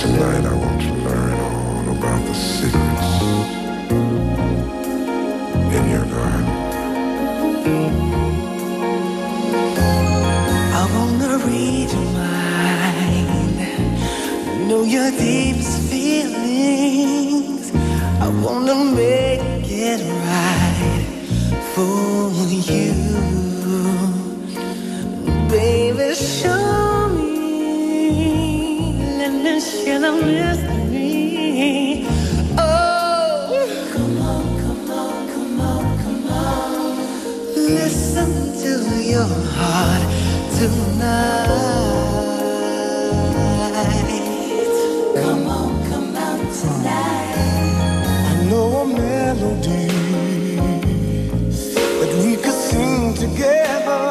tonight I want to learn all about the secrets in your garden. I wanna read your mind, know your deepest feelings. I wanna make it right for. Your heart tonight. Come on, come on tonight. I know a melody that we could sing together.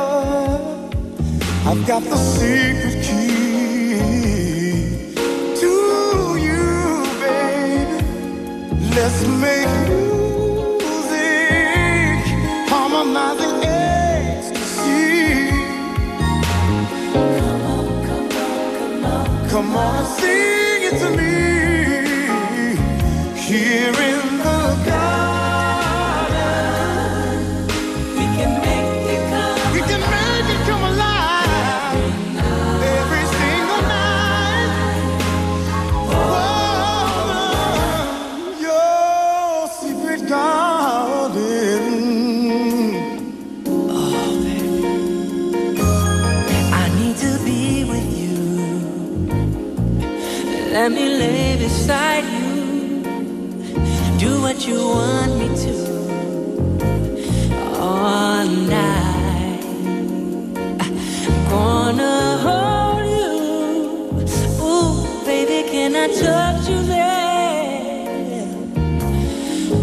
I've got the secret key to you, baby. Let's make sing it to me here in the garden. Let me lay beside you. Do what you want me to. All night. I'm gonna hold you. Ooh, baby, can I touch you there?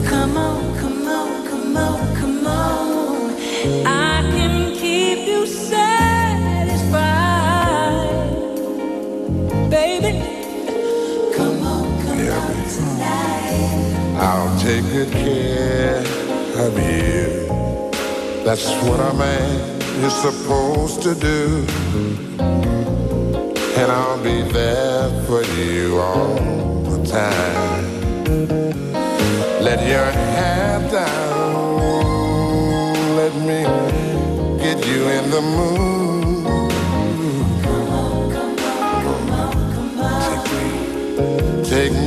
Come on, come on, come on, come on. I can keep you satisfied, baby. I'll take good care of you. That's what a man is supposed to do. And I'll be there for you all the time. Let your hair down. Let me get you in the mood. Take me, take me with you.